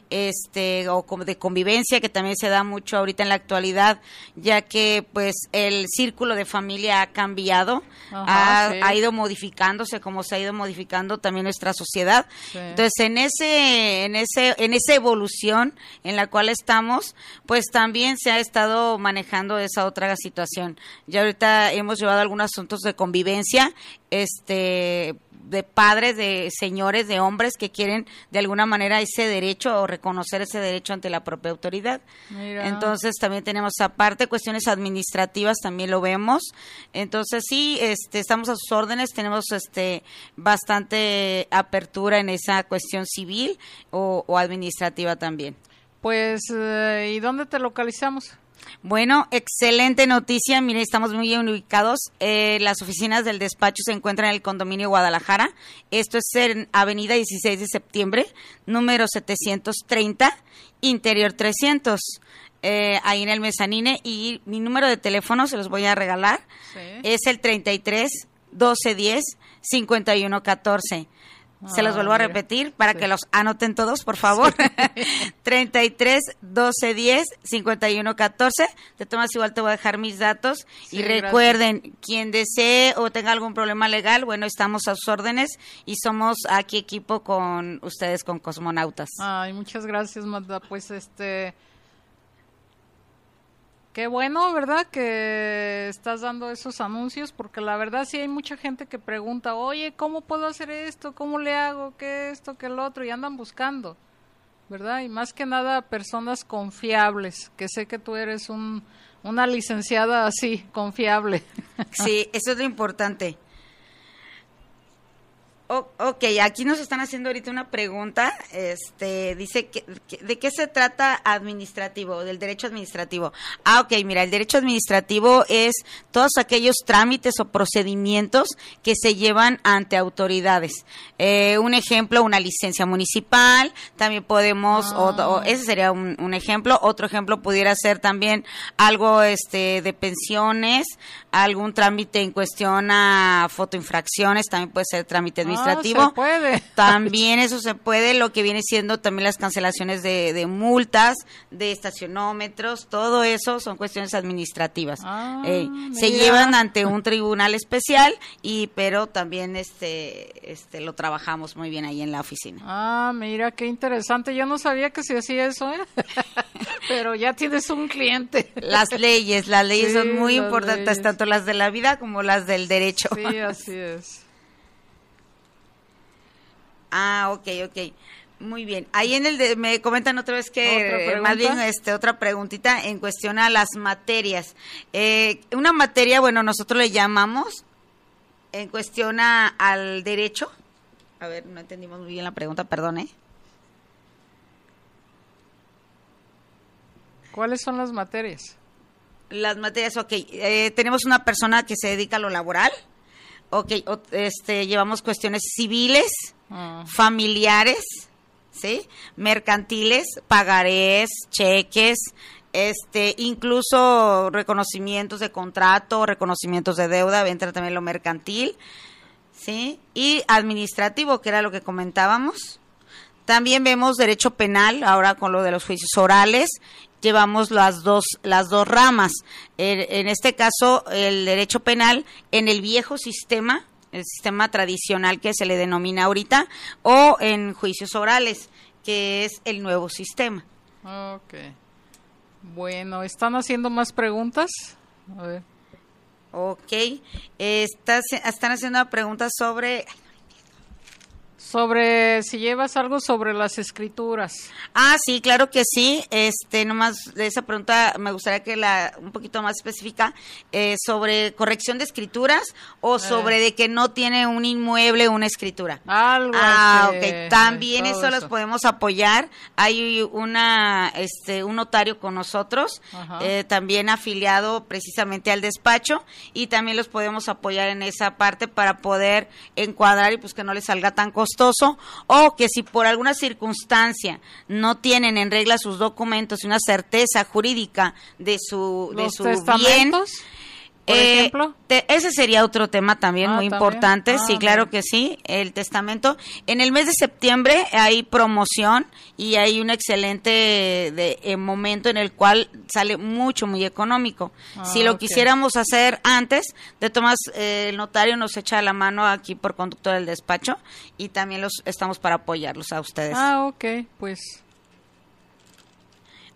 este, o como de convivencia, que también se da mucho ahorita en la actualidad, ya que pues el círculo de familia ha cambiado, ha, sí. ha ido modificándose, como se ha ido modificando también nuestra sociedad. Sí. Entonces, en ese, en ese, en esa evolución en la cual estamos, pues también se ha estado manejando esa otra situación. Ya ahorita hemos llevado algunos asuntos de convivencia, este de padres, de señores, de hombres que quieren de alguna manera ese derecho o reconocer ese derecho ante la propia autoridad. Mira. Entonces también tenemos aparte cuestiones administrativas también lo vemos. Entonces sí, este estamos a sus órdenes, tenemos este bastante apertura en esa cuestión civil o, o administrativa también. Pues, eh, ¿y dónde te localizamos? Bueno, excelente noticia. Mire, estamos muy bien ubicados. Eh, las oficinas del despacho se encuentran en el condominio Guadalajara. Esto es en Avenida 16 de septiembre, número 730, interior 300. eh, ahí en el mezanine. Y mi número de teléfono se los voy a regalar. Sí. Es el 33 1210 5114. Se los vuelvo a repetir para Sí. que los anoten todos, por favor. 33 12 10 51 14. De todas igual te voy a dejar mis datos. Sí, y gracias. recuerden, quien desee o tenga algún problema legal, bueno, estamos a sus órdenes y somos aquí equipo con ustedes, con Cosmonautas. Ay, muchas gracias, Magda. Pues este. Qué bueno, ¿verdad? Que estás dando esos anuncios, porque la verdad sí hay mucha gente que pregunta, oye, ¿cómo puedo hacer esto? ¿Cómo le hago? ¿Qué esto? ¿Qué el otro? Y andan buscando, ¿verdad? Y más que nada personas confiables, que sé que tú eres un, una licenciada así, confiable. Sí, eso es lo importante. O- ok, aquí nos están haciendo ahorita una pregunta. Este, dice que, que- de qué se trata administrativo, del derecho administrativo. Ah, ok, mira, el derecho administrativo es todos aquellos trámites o procedimientos que se llevan ante autoridades. Eh, un ejemplo, una licencia municipal. También podemos, o- o- ese sería un, un ejemplo. Otro ejemplo pudiera ser también algo, este, de pensiones, algún trámite en cuestión a fotoinfracciones, también puede ser trámite administrativo. Ah, se puede. También eso se puede, lo que viene siendo también las cancelaciones de, de multas, de estacionómetros, todo eso son cuestiones administrativas. Ah, Eh, se llevan ante un tribunal especial y pero también este este lo trabajamos muy bien ahí en la oficina. Ah, mira, qué interesante. Yo no sabía que se hacía eso, ¿eh? Pero ya tienes un cliente. Las leyes, las leyes Sí, son muy importantes, leyes. tanto las de la vida como las del derecho. Sí, así es. Ah, ok, ok. Muy bien. Ahí en el de- me comentan otra vez que ¿Otra más bien este otra preguntita en cuestión a las materias. Eh, una materia, bueno, nosotros le llamamos en cuestión a- al derecho. A ver, no entendimos muy bien la pregunta, perdón, ¿eh? ¿Cuáles son las materias? Las materias, ok. eh, tenemos una persona que se dedica a lo laboral. Ok, este, llevamos cuestiones civiles, Ah, familiares, ¿sí? Mercantiles, pagarés, cheques, este, incluso reconocimientos de contrato, reconocimientos de deuda, entra también lo mercantil, ¿sí? Y administrativo, que era lo que comentábamos. También vemos derecho penal, ahora con lo de los juicios orales, llevamos las dos, las dos ramas. En, en este caso, el derecho penal en el viejo sistema, el sistema tradicional que se le denomina ahorita, o en juicios orales, que es el nuevo sistema. ok. Bueno, ¿están haciendo más preguntas? A ver. Ok, están haciendo una pregunta sobre Sobre si llevas algo sobre las escrituras. Ah, sí, claro que sí. Este, nomás de esa pregunta me gustaría que la un poquito más específica eh, sobre corrección de escrituras o sobre de que no tiene un inmueble una escritura. Algo Ah, ok. También todo eso, los podemos apoyar. Hay una, este, un notario con nosotros, eh, también afiliado precisamente al despacho, y también los podemos apoyar en esa parte para poder encuadrar y pues que no les salga tan costoso, o que si por alguna circunstancia no tienen en regla sus documentos y una certeza jurídica de su, de su bien, por eh, ejemplo. te- ese sería otro tema también Ah, muy ¿también? importante, Ah, sí, claro que sí, el testamento. En el mes de septiembre hay promoción y hay un excelente de, eh, momento en el cual sale mucho, muy económico. Ah, si lo quisiéramos hacer antes, de tomas eh, el notario nos echa la mano aquí por conductor del despacho y también los estamos para apoyarlos a ustedes. Ah, ok, pues.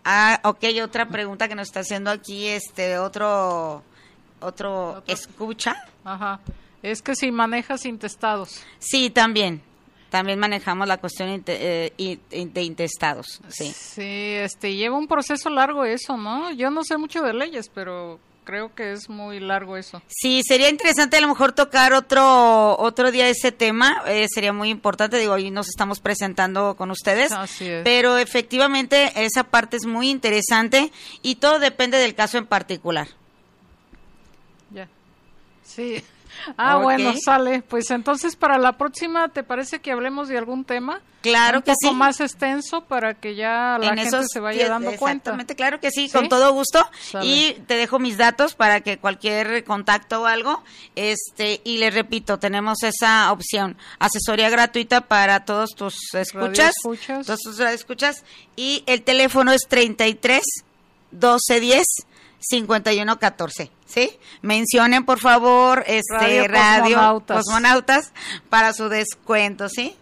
Ah, ok, otra pregunta que nos está haciendo aquí, este, otro, otro, Otro. escucha. Ajá. Es que si manejas intestados. Sí, también. También manejamos la cuestión eh, de intestados. Sí. Sí, este, lleva un proceso largo eso, ¿no? Yo no sé mucho de leyes, pero creo que es muy largo eso. Sí, sería interesante a lo mejor tocar otro otro día ese tema. eh, sería muy importante. Digo, hoy nos estamos presentando con ustedes. Así es. Pero efectivamente esa parte es muy interesante y todo depende del caso en particular. Sí. Ah, bueno, sale. Pues entonces para la próxima, ¿te parece que hablemos de algún tema? Claro un que poco sí. más extenso para que ya la en gente se vaya dando cuenta. Exactamente, claro que sí, ¿Sí? con todo gusto. Sale. Y te dejo mis datos para que cualquier contacto o algo, este, y les repito, tenemos esa opción, asesoría gratuita para todos tus escuchas, Radioescuchas. todos tus escuchas, y el teléfono es 33 12 10 51 14, ¿sí? Mencionen por favor este Radio radio, Cosmonautas. Cosmonautas para su descuento, ¿sí?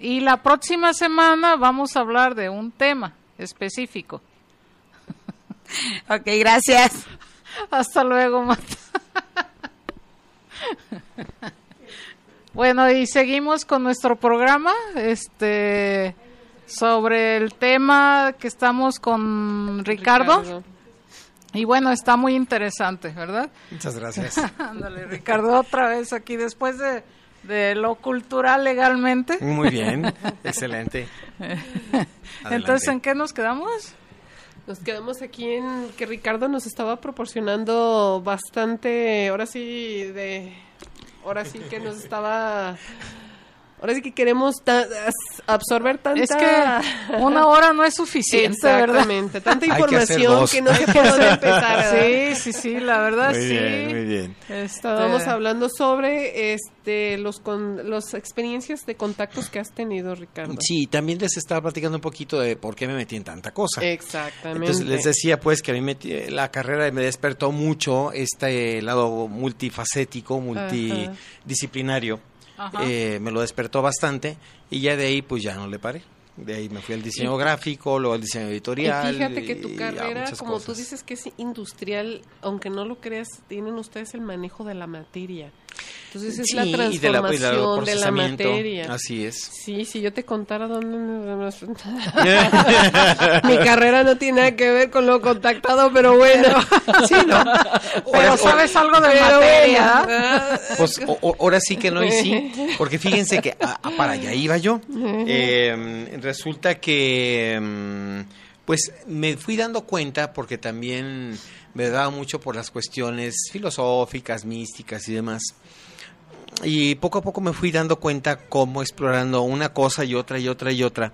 Y la próxima semana vamos a hablar de un tema específico. Ok, gracias. Hasta luego, Marta. bueno, y seguimos con nuestro programa, este, sobre el tema que estamos con Ricardo. Y bueno, está muy interesante, ¿verdad? Muchas gracias. Ándale, Ricardo, otra vez aquí, después de, de lo cultural legalmente. Muy bien, excelente. Entonces, ¿en qué nos quedamos? Nos quedamos aquí en que Ricardo nos estaba proporcionando bastante, ahora sí, de, ahora sí que nos estaba, ahora sí que queremos ta- absorber tanta... Es que una hora no es suficiente, ¿verdad? Exactamente, tanta que información dos. que, no por dónde empezar. ¿verdad? Sí, sí, sí, la verdad Muy sí. bien, muy bien. Este, Estábamos hablando sobre este los con, las experiencias de contactos que has tenido, Ricardo. Sí, también les estaba platicando un poquito de por qué me metí en tanta cosa. Exactamente. Entonces les decía pues que a mí me- la carrera me despertó mucho este lado multifacético, multidisciplinario. Ajá. Eh, me lo despertó bastante y ya de ahí pues ya no le paré. De ahí me fui al diseño gráfico, luego al diseño Y editorial. fíjate que tu y carrera, como tú cosas. dices que es industrial, aunque no lo creas, tienen ustedes el manejo de la materia. Entonces es la Sí, y de la- y de transformación materia. Así es. Sí, si yo te contara dónde... Mi carrera no tiene nada que ver con lo contactado, pero bueno. Sí, ¿no? Pero sabes algo de Pero materia. bueno, Pues o- ahora sí que no y sí, porque fíjense que ah, ah, para allá iba yo. Eh, resulta que mm, pues me fui dando cuenta porque también me daba mucho por las cuestiones filosóficas, místicas y demás. Y poco a poco me fui dando cuenta cómo explorando una cosa y otra y otra y otra.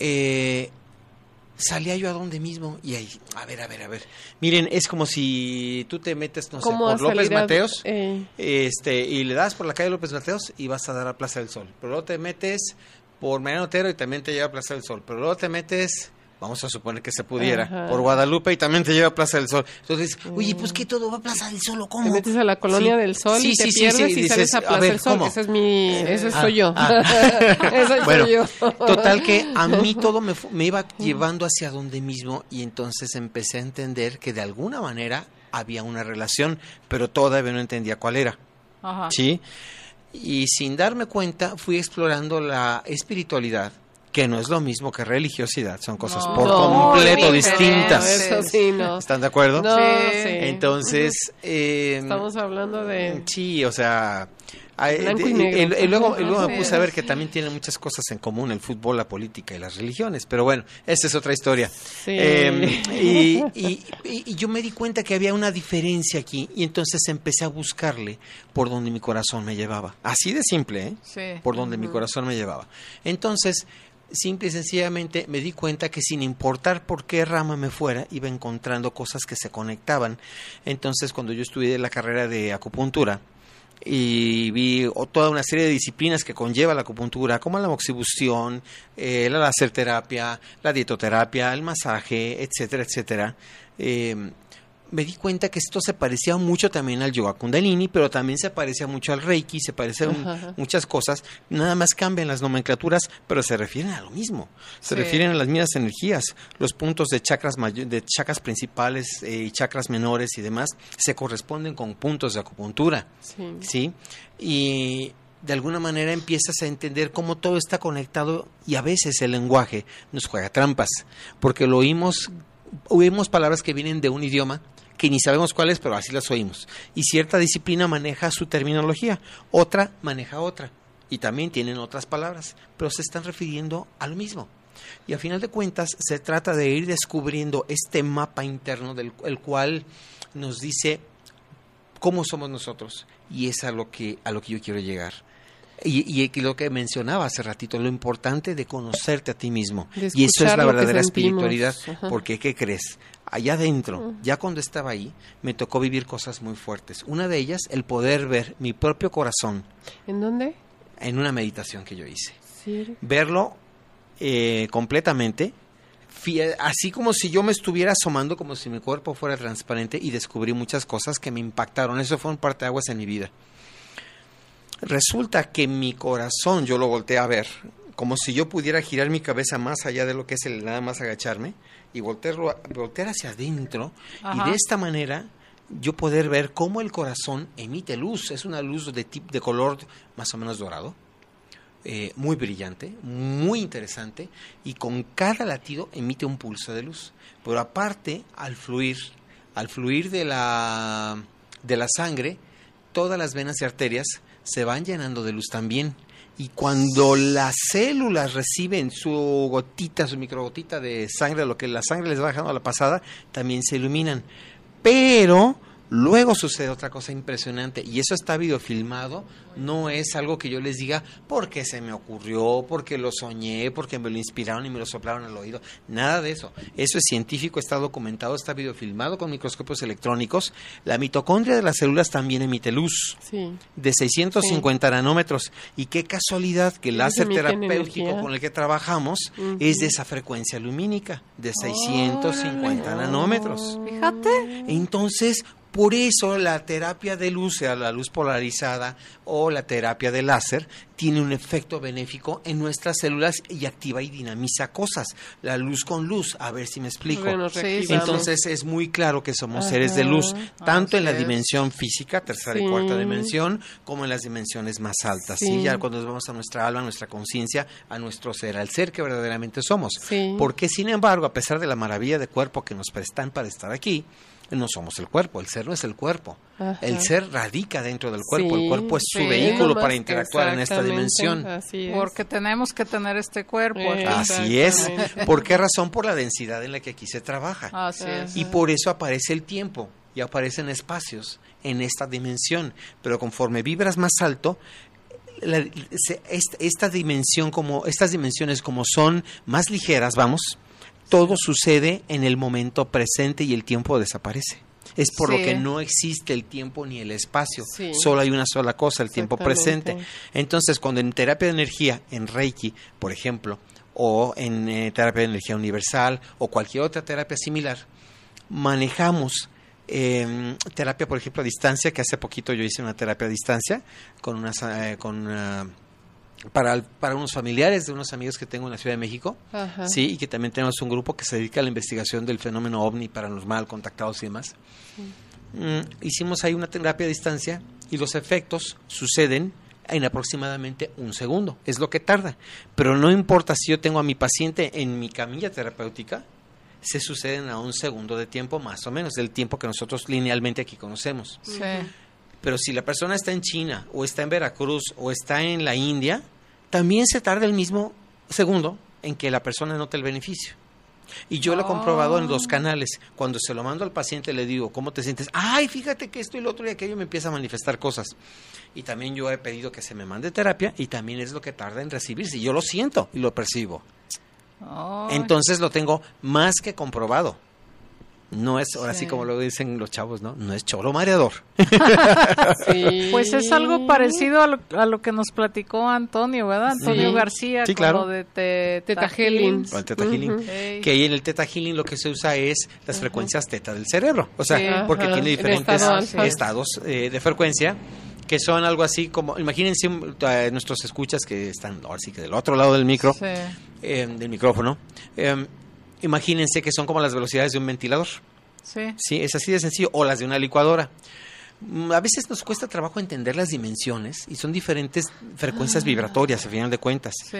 Eh, salía yo a donde mismo y ahí, a ver, a ver, a ver. Miren, es como si tú te metes, no sé, ¿cómo por López a- Mateos eh, este y le das por la calle López Mateos y vas a dar a Plaza del Sol. Pero luego te metes por Mariano Otero y también te lleva a Plaza del Sol. Pero luego te metes, vamos a suponer que se pudiera, Ajá. por Guadalupe y también te lleva a Plaza del Sol. Entonces, oye, pues que todo va a Plaza del Sol o cómo? Te metes a la colonia Sí. del sol Sí, y te sí, pierdes y dices, sales a Plaza ver, del Sol. ¿cómo? Ese es mi, ese Ah, soy yo. ah. ese Bueno, soy yo. Total que a mí todo me, me iba llevando hacia donde mismo y entonces empecé a entender que de alguna manera había una relación, pero todavía no entendía cuál era. Ajá. ¿sí? y sin darme cuenta fui explorando la espiritualidad, que no es lo mismo que religiosidad, son cosas No, por No, completo distintas. Eso sí, no. ¿Están de acuerdo? No, Sí. sí. Entonces, eh, Estamos hablando de... sí, o sea, hay- Blanco de- y negro. y- y luego, y luego me puse a ver que también tienen muchas cosas en común el fútbol, la política y las religiones, pero bueno, esa es otra historia. Sí. Eh, y, y- y- y yo me di cuenta que había una diferencia aquí y entonces empecé a buscarle por donde mi corazón me llevaba. Así de simple, ¿eh? Sí. por donde mi corazón me llevaba. Entonces, simple y sencillamente me di cuenta que sin importar por qué rama me fuera, iba encontrando cosas que se conectaban. Entonces, cuando yo estudié la carrera de acupuntura, y vi toda una serie de disciplinas que conlleva la acupuntura, como la moxibustión, eh, la laserterapia, la dietoterapia, el masaje, etcétera, etcétera. eh, me di cuenta que esto se parecía mucho también al yoga kundalini, pero también se parecía mucho al reiki, se parecen muchas cosas, nada más cambian las nomenclaturas, pero se refieren a lo mismo, se Sí. refieren a las mismas energías, los puntos de chakras de chakras principales eh, y chakras menores y demás se corresponden con puntos de acupuntura. Sí. ¿sí? Y de alguna manera empiezas a entender cómo todo está conectado y a veces el lenguaje nos juega trampas, porque lo oímos, oímos palabras que vienen de un idioma que ni sabemos cuál es, pero así las oímos. Y cierta disciplina maneja su terminología, otra maneja otra, y también tienen otras palabras, pero se están refiriendo a lo mismo. Y a final de cuentas se trata de ir descubriendo este mapa interno del el cual nos dice cómo somos nosotros y es a lo que a lo que yo quiero llegar y, y lo que mencionaba hace ratito lo importante de conocerte a ti mismo y eso es la verdadera espiritualidad Ajá. porque qué crees allá adentro ya cuando estaba ahí me tocó vivir cosas muy fuertes una de ellas el poder ver mi propio corazón ¿En dónde? en una meditación que yo hice Sí. verlo eh, completamente, así como si yo me estuviera asomando, como si mi cuerpo fuera transparente y descubrí muchas cosas que me impactaron. Eso fue un parteaguas en mi vida. Resulta que mi corazón, yo lo volteé a ver, como si yo pudiera girar mi cabeza más allá de lo que es el nada más agacharme y voltearlo, a- voltear hacia adentro Ajá. y de esta manera yo poder ver cómo el corazón emite luz. Es una luz de, tip, de color más o menos dorado eh, muy brillante, muy interesante, y con cada latido emite un pulso de luz. Pero aparte, al fluir, al fluir de la, de la sangre, todas las venas y arterias se van llenando de luz también. Y cuando las células reciben su gotita, su microgotita de sangre, lo que la sangre les va dejando a la pasada, también se iluminan. Pero luego sucede otra cosa impresionante y eso está videofilmado, no es algo que yo les diga porque se me ocurrió, porque lo soñé, porque me lo inspiraron y me lo soplaron al oído, nada de eso. Eso es científico, está documentado, está videofilmado con microscopios electrónicos. La mitocondria de las células también emite luz Sí. de 650 nanómetros. Y qué casualidad que el láser terapéutico energía. con el que trabajamos es de esa frecuencia lumínica, de 650 nanómetros. Fíjate. Entonces, por eso la terapia de luz, sea la luz polarizada o la terapia de láser, tiene un efecto benéfico en nuestras células y activa y dinamiza cosas. La luz con luz, a ver si me explico. Bueno, Sí, reactivamos. Entonces es muy claro que somos Ajá. seres de luz, tanto en la es. dimensión física, tercera y cuarta dimensión, como en las dimensiones más altas. ¿sí? Sí. Ya cuando nos vamos a nuestra alma, a nuestra conciencia, a nuestro ser, al ser que verdaderamente somos. Sí. Porque sin embargo, a pesar de la maravilla de cuerpo que nos prestan para estar aquí, no somos el cuerpo, el ser no es el cuerpo. Ajá. El ser radica dentro del cuerpo, Sí, el cuerpo es su sí. vehículo para interactuar en esta dimensión. Así es. Porque tenemos que tener este cuerpo. Eh. Así es. ¿Por qué razón? Por la densidad en la que aquí se trabaja. Así es. Y por eso aparece el tiempo y aparecen espacios en esta dimensión. Pero conforme vibras más alto, la- se- esta dimensión como, estas dimensiones como son más ligeras, vamos, todo sucede en el momento presente y el tiempo desaparece. Es por lo que no existe el tiempo ni el espacio. Sí. Solo hay una sola cosa, el tiempo presente. Entonces, cuando en terapia de energía, en Reiki, por ejemplo, o en eh, terapia de energía universal, o cualquier otra terapia similar, manejamos eh, terapia, por ejemplo, a distancia, que hace poquito yo hice una terapia a distancia con unas, eh, con, ah, para, para unos familiares de unos amigos que tengo en la Ciudad de México, Ajá. sí, y que también tenemos un grupo que se dedica a la investigación del fenómeno ovni paranormal, contactados y demás. Mm, hicimos ahí una terapia a distancia y los efectos suceden en aproximadamente un segundo. Es lo que tarda. Pero no importa si yo tengo a mi paciente en mi camilla terapéutica, se suceden a un segundo de tiempo más o menos, del tiempo que nosotros linealmente aquí conocemos. Sí. Pero si la persona está en China o está en Veracruz o está en la India, también se tarda el mismo segundo en que la persona note el beneficio. Y yo lo he comprobado en dos canales. Cuando se lo mando al paciente le digo, ¿cómo te sientes? Ay, fíjate que esto y lo otro y aquello me empieza a manifestar cosas. Y también yo he pedido que se me mande terapia y también es lo que tarda en recibirse. Yo lo siento y lo percibo. Entonces lo tengo más que comprobado. No es, ahora sí, como lo dicen los chavos, ¿no? No es choro mareador. Sí. Pues es algo parecido a lo, a lo que nos platicó Antonio, ¿verdad? Antonio Sí. García, Sí, con claro. lo de te, Teta Healing. El teta healing. Que ahí en el teta healing lo que se usa es las frecuencias teta del cerebro. O sea, Sí. porque Ajá. tiene En diferentes estado estados eh, de frecuencia que son algo así como, imagínense eh, nuestros escuchas que están ahora sí que del otro lado del micro, Sí. eh, del micrófono, eh, imagínense que son como las velocidades de un ventilador. Sí. Sí, es así de sencillo. O las de una licuadora. Mm, A veces nos cuesta trabajo entender las dimensiones y son diferentes frecuencias vibratorias, al final de cuentas. Sí.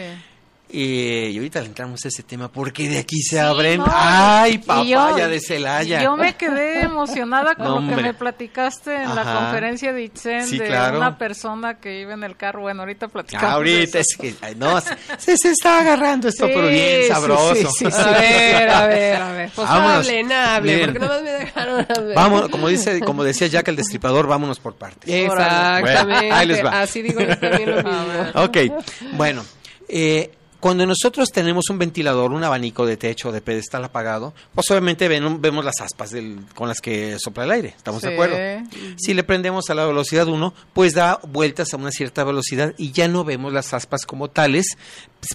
Eh, y ahorita le entramos a ese tema porque de aquí se abren. no, ¡Ay, papaya yo- de Celaya! Yo me quedé emocionada con lo que me platicaste en la conferencia de Itzen Sí, de claro. una persona que iba en el carro. Bueno, ahorita platicamos. Ah, ahorita es que ay, no, se, se- está agarrando esto, Sí, pero bien sabroso. sí, sí, sí. A ver, a ver, a ver. Pues Vámonos. hablen, hablen, porque nomás me dejaron hablar. Vamos, como dice, como decía Jack el Destripador, vámonos por partes. Exactamente. Bueno, ahí les va. Así digo yo también lo mismo. Ok, bueno, eh, cuando nosotros tenemos un ventilador, un abanico de techo de pedestal apagado, pues obviamente ven- vemos las aspas del- con las que sopla el aire, ¿estamos de acuerdo? Si le prendemos a la velocidad 1, pues da vueltas a una cierta velocidad y ya no vemos las aspas como tales.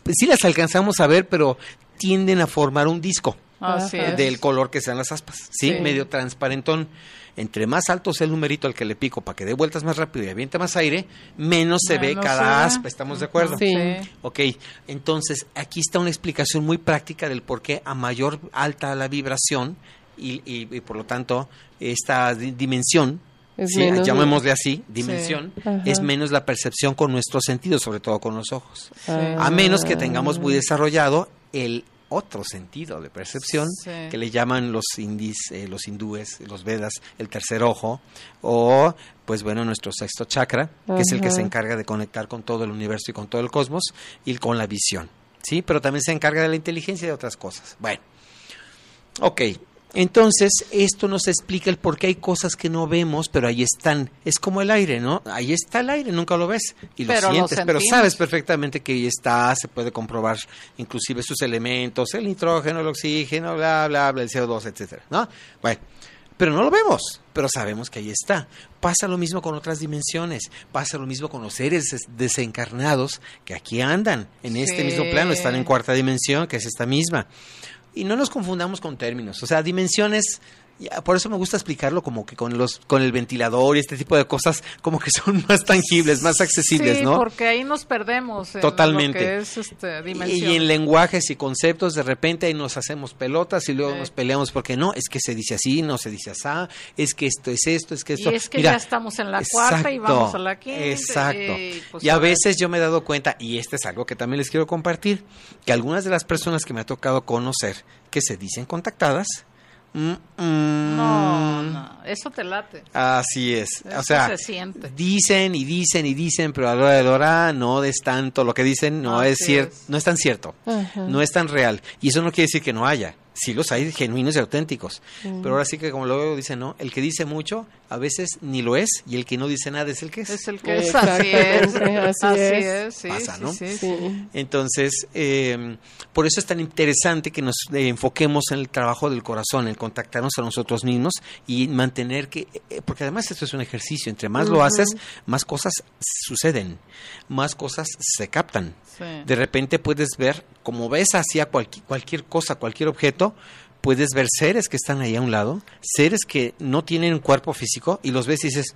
Pues, sí las alcanzamos a ver, pero tienden a formar un disco Así es. del color que sean las aspas, ¿sí? Sí. Medio transparentón. Entre más alto sea el numerito al que le pico para que dé vueltas más rápido y aviente más aire, menos se ve cada aspa, ¿estamos de acuerdo? Sí. Ok, entonces aquí está una explicación muy práctica del por qué a mayor alta la vibración y, y- y por lo tanto esta di- dimensión, Es sí, menos- llamémosle así, dimensión, es menos la percepción con nuestros sentidos, sobre todo con los ojos. Ah. A menos que tengamos muy desarrollado el otro sentido de percepción Sí. que le llaman los indis, eh, los hindúes, los vedas, el tercer ojo o pues bueno nuestro sexto chakra, que es el que se encarga de conectar con todo el universo y con todo el cosmos y con la visión, sí, pero también se encarga de la inteligencia y de otras cosas. Bueno, ok. Entonces, esto nos explica el por qué hay cosas que no vemos, pero ahí están. Es como el aire, ¿no? Ahí está el aire, nunca lo ves y lo Pero lo sientes, pero sabes perfectamente que ahí está, se puede comprobar inclusive sus elementos, el nitrógeno, el oxígeno, bla, bla, bla, el CO2, etcétera, ¿no? Bueno, pero no lo vemos, pero sabemos que ahí está. Pasa lo mismo con otras dimensiones, pasa lo mismo con los seres des- desencarnados que aquí andan, en este mismo plano, están en cuarta dimensión, que es esta misma. Y no nos confundamos con términos, o sea, dimensiones, por eso me gusta explicarlo como que con los con el ventilador y este tipo de cosas como que son más tangibles, más accesibles, sí, ¿no? porque ahí nos perdemos. En Totalmente. Lo que es este. Y en lenguajes y conceptos, de repente ahí nos hacemos pelotas y luego Sí. nos peleamos porque no, es que se dice así, no se dice así, es que esto es esto, es que esto. Y es que Mira, ya estamos en la cuarta y vamos a la quinta. Exacto. y, pues, y a veces yo me he dado cuenta, y este es algo que también les quiero compartir, que algunas de las personas que me ha tocado conocer, que se dicen contactadas, mm, mm, No, no, eso te late. Así es. o sea, se siente. dicen y dicen y dicen, pero a la hora de la hora no es tanto. Lo que dicen no Así es cierto, es. no es tan cierto, Ajá. no es tan real. Y eso no quiere decir que no haya. Sí los hay genuinos y auténticos. Pero ahora sí que como luego dicen, ¿no? El que dice mucho a veces ni lo es y el que no dice nada es el que es. Es el que es así es. Así Así es. es, sí, Pasa, ¿no? sí, sí. Sí. Entonces, eh, por eso es tan interesante que nos eh, enfoquemos en el trabajo del corazón, en contactarnos a nosotros mismos y mantener que, eh, porque además esto es un ejercicio, entre más lo haces, más cosas suceden, más cosas se captan. Sí. De repente puedes ver, como ves hacia cualquier, cualquier cosa, cualquier objeto, puedes ver seres que están ahí a un lado, seres que no tienen un cuerpo físico y los ves y dices,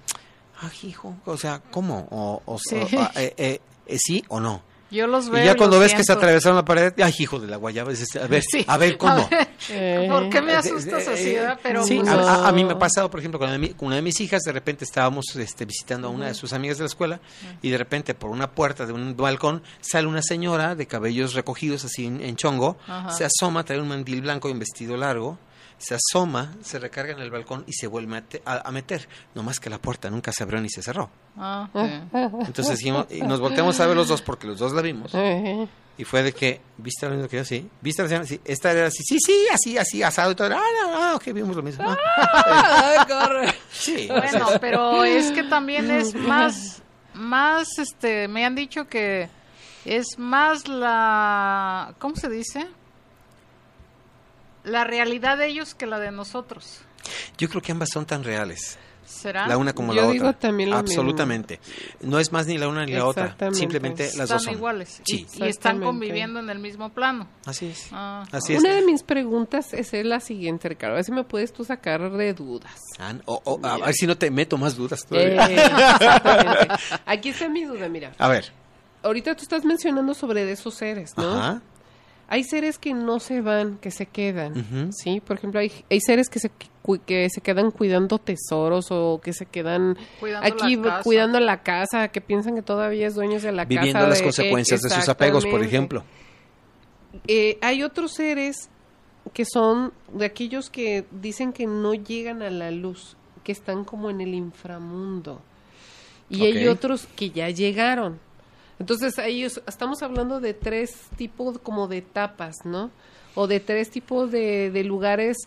ay hijo, o sea, ¿cómo? O, o- Sí. o- eh, eh, eh, sí o no. Yo los veo. Y ya cuando ves que se atravesaron la pared, ay, hijo de la guayaba, dices, a ver, Sí. a ver, ¿cómo? A ver, Eh, ¿Por qué me asustas así, Eh? Pero sí, pues, a, a- a mí me ha pasado, por ejemplo, con, una de mi- con una de mis hijas, de repente estábamos este, visitando a una de sus amigas de la escuela y de repente por una puerta de un balcón sale una señora de cabellos recogidos así en, en chongo, Ajá. se asoma, trae un mandil blanco y un vestido largo, se asoma, se recarga en el balcón y se vuelve a, te- a- a meter, no más que la puerta nunca se abrió ni se cerró. ah, sí. Entonces y nos volteamos a ver los dos porque los dos la vimos. Y fue de que, ¿viste lo mismo que yo? Sí. ¿Viste la señora? Sí. Esta era así, sí, sí, así, así, asado y todo. Ah, no, ah, ok, vimos lo mismo. Ah, Ay, corre. sí. Bueno, pero es que también es más, más, este, me han dicho que es más la, ¿cómo se dice? La realidad de ellos que la de nosotros. Yo creo que ambas son tan reales. ¿Será? La una como Yo la digo otra. también lo Absolutamente. No es más ni la una ni la otra. Simplemente las dos son. iguales y- Sí. y, están conviviendo en el mismo plano. Así es. Ah. Así es. Una de mis preguntas es la siguiente, Ricardo. A ver si me puedes tú sacar de dudas. Ah, a ver si no te meto más dudas Eh, todavía. exactamente. Aquí está mi duda, mira. A ver. Ahorita tú estás mencionando sobre de esos seres, ¿no? Ajá. Hay seres que no se van, que se quedan. ¿sí? Por ejemplo, hay, hay seres que se, cu- que se quedan cuidando tesoros o que se quedan Cuidando aquí la cuidando la casa, que piensan que todavía es dueños de la Viviendo casa. las de- consecuencias de sus apegos, por ejemplo. Eh, hay otros seres que son de aquellos que dicen que no llegan a la luz, que están como en el inframundo. Y hay otros que ya llegaron. Entonces, ahí es- estamos hablando de tres tipos como de etapas, ¿no? O de tres tipos de, de lugares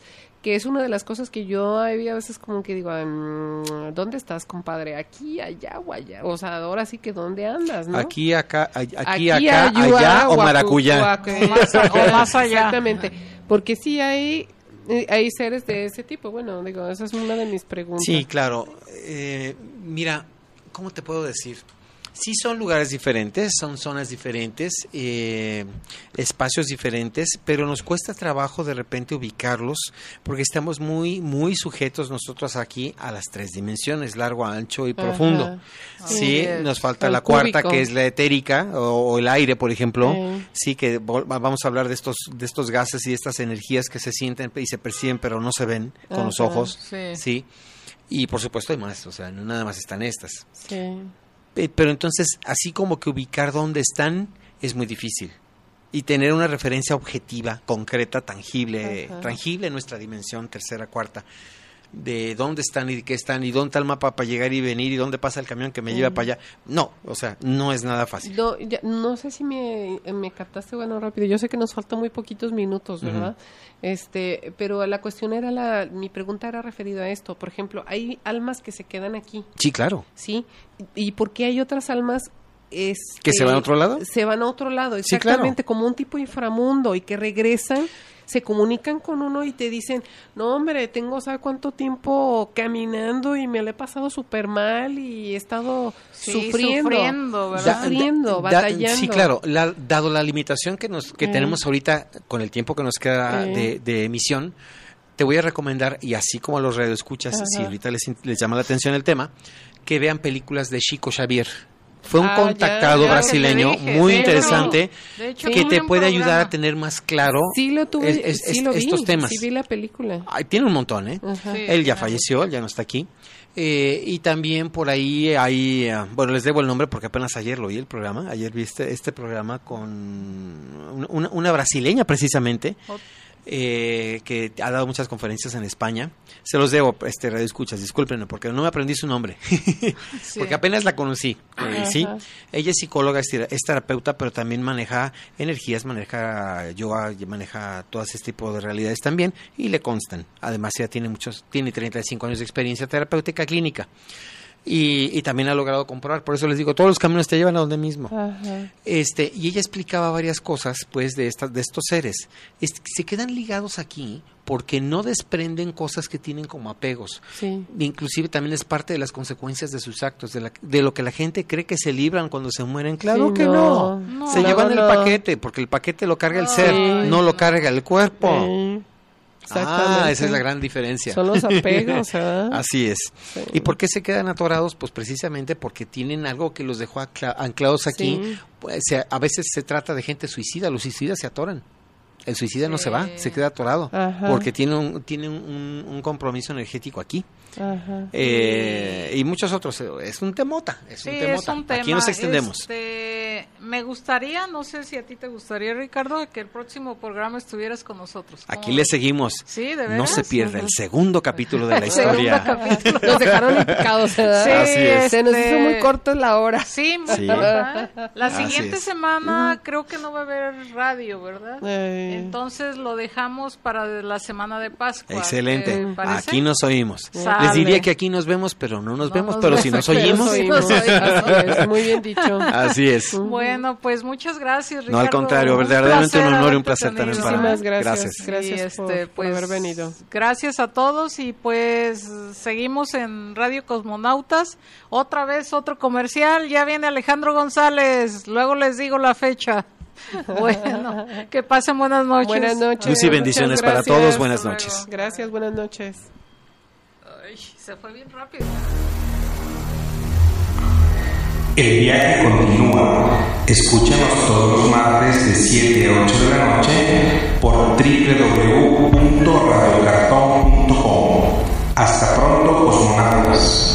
que es una de las cosas que yo había a veces como que digo, mm, ¿dónde estás, compadre? ¿Aquí, allá o allá? O sea, ahora sí que ¿dónde andas, no? Aquí, acá, a- aquí, Aquí, acá, ayuda, allá o maracuyá. O más a- o más allá. Exactamente. Porque sí hay, eh, hay seres de ese tipo. Bueno, digo, esa es una de mis preguntas. Sí, claro. Eh, mira, ¿cómo te puedo decir? Sí son lugares diferentes, son zonas diferentes, eh, espacios diferentes, pero nos cuesta trabajo de repente ubicarlos porque estamos muy, muy sujetos nosotros aquí a las tres dimensiones, largo, ancho y profundo. Sí, nos falta Al la cuarta, cúbico. que es la etérica o, o el aire, por ejemplo. Sí, que vamos a hablar de estos, de estos gases y estas energías que se sienten y se perciben, pero no se ven con los ojos. Sí. Sí. Y por supuesto hay más, o sea, no nada más están estas. Sí. Eh, Pero entonces, así como que ubicar dónde están es muy difícil. Y tener una referencia objetiva, concreta, tangible, Ajá. tangible en nuestra dimensión tercera, cuarta, de dónde están y de qué están y dónde está el mapa para llegar y venir y dónde pasa el camión que me lleva para allá. No, o sea, no es nada fácil. No, ya- no sé si me, me captaste bueno rápido. Yo sé que nos faltan muy poquitos minutos, ¿verdad? Este, pero la cuestión era la, mi pregunta era referida a esto. Por ejemplo, hay almas que se quedan aquí, Sí, claro. ¿sí? ¿Y por qué hay otras almas es ¿Que se van a otro lado? Se van a otro lado, Sí, claro. exactamente, como un tipo inframundo y que regresan, se comunican con uno y te dicen, no hombre, tengo sabe cuánto tiempo caminando y me lo he pasado súper mal y he estado Sí, sufriendo, sufriendo, ¿verdad? Da- sufriendo, da- batallando. Sí, claro. La- dado la limitación que nos que Eh. tenemos ahorita con el tiempo que nos queda Eh. de, de emisión, te voy a recomendar, y así como a los radioescuchas, Ajá. si ahorita les, les llama la atención el tema, que vean películas de Chico Xavier. Fue un Ah, ya, contactado ya, lo brasileño que te dije, muy hecho, interesante hecho, Sí. que te puede ayudar programa. a tener más claro Sí lo tuve, es- es- sí lo vi, estos temas. sí vi la película. Ay, tiene un montón, ¿eh? Sí. Él ya claro. falleció, él ya no está aquí. Eh, y también por ahí hay, eh, bueno, les debo el nombre porque apenas ayer lo oí el programa, ayer vi este, programa con una, una- una brasileña precisamente, Ot- eh, que ha dado muchas conferencias en España. Se los debo, este radio escuchas, discúlpenme porque no me aprendí su nombre, Sí. porque apenas la conocí. eh, sí, ella es psicóloga, es, tera- es terapeuta, pero también maneja energías, maneja yoga, maneja todo ese tipo de realidades también y le constan. Además, ella tiene muchos, tiene 35 años de experiencia terapéutica clínica y, y también ha logrado comprobar. Por eso les digo, todos los caminos te llevan a donde mismo. Ajá. Este, y ella explicaba varias cosas, pues, de estas, de estos seres. Es- se quedan ligados aquí porque no desprenden cosas que tienen como apegos. Sí. Inclusive también es parte de las consecuencias de sus actos, de, la- de lo que la gente cree que se libran cuando se mueren. Claro Sí, que no. no. No. Se Claro, llevan el no. paquete, porque el paquete lo carga el ser, no lo carga el cuerpo. Eh, Exactamente. Ah, esa es la gran diferencia. Son los apegos, ¿verdad? Así es. Sí. ¿Y por qué se quedan atorados? Pues precisamente porque tienen algo que los dejó anclados aquí. Sí. Pues, a veces se trata de gente suicida, los suicidas se atoran. El suicida no se va, se queda atorado, Ajá. porque tiene un, tiene un, un compromiso energético aquí. Ajá. Eh, y muchos otros. Es un temota, es Sí, un es temota. un tema. Aquí nos extendemos. Este, me gustaría, no sé si a ti te gustaría, Ricardo, que el próximo programa estuvieras con nosotros. ¿Cómo Aquí le seguimos. Sí, de No veras. se pierda el segundo capítulo de la Segundo historia. capítulo. Nos dejaron picados, ¿verdad? Sí, Así es. Se nos este, hizo muy corto la hora. Sí, muy ¿eh? La siguiente semana creo que no va a haber radio, ¿verdad? Eh, Entonces lo dejamos para la semana de Pascua. Excelente. Aquí nos oímos. Sale. Les diría que aquí nos vemos, pero no nos No vemos. nos pero vemos, si nos pero oímos. sí nos nos oímos. Así es, muy bien dicho. Así es. Bueno, pues muchas gracias, Ricardo. No, al contrario, verdaderamente un honor y un placer mí. Muchísimas gracias. Gracias. Gracias, por, este, por pues, haber venido. Gracias a todos y pues seguimos en Radio Cosmonautas. Otra vez otro comercial, ya viene Alejandro González, luego les digo la fecha. Bueno, que pasen buenas noches. Buenas noches. Luz y bendiciones para gracias. todos. Buenas noches. Gracias, buenas noches. Ay, se fue bien rápido. El viaje continúa. Escúchanos todos los martes de 7 a 8 de la noche por www.radiocartón.com. Hasta pronto, cosmonautas.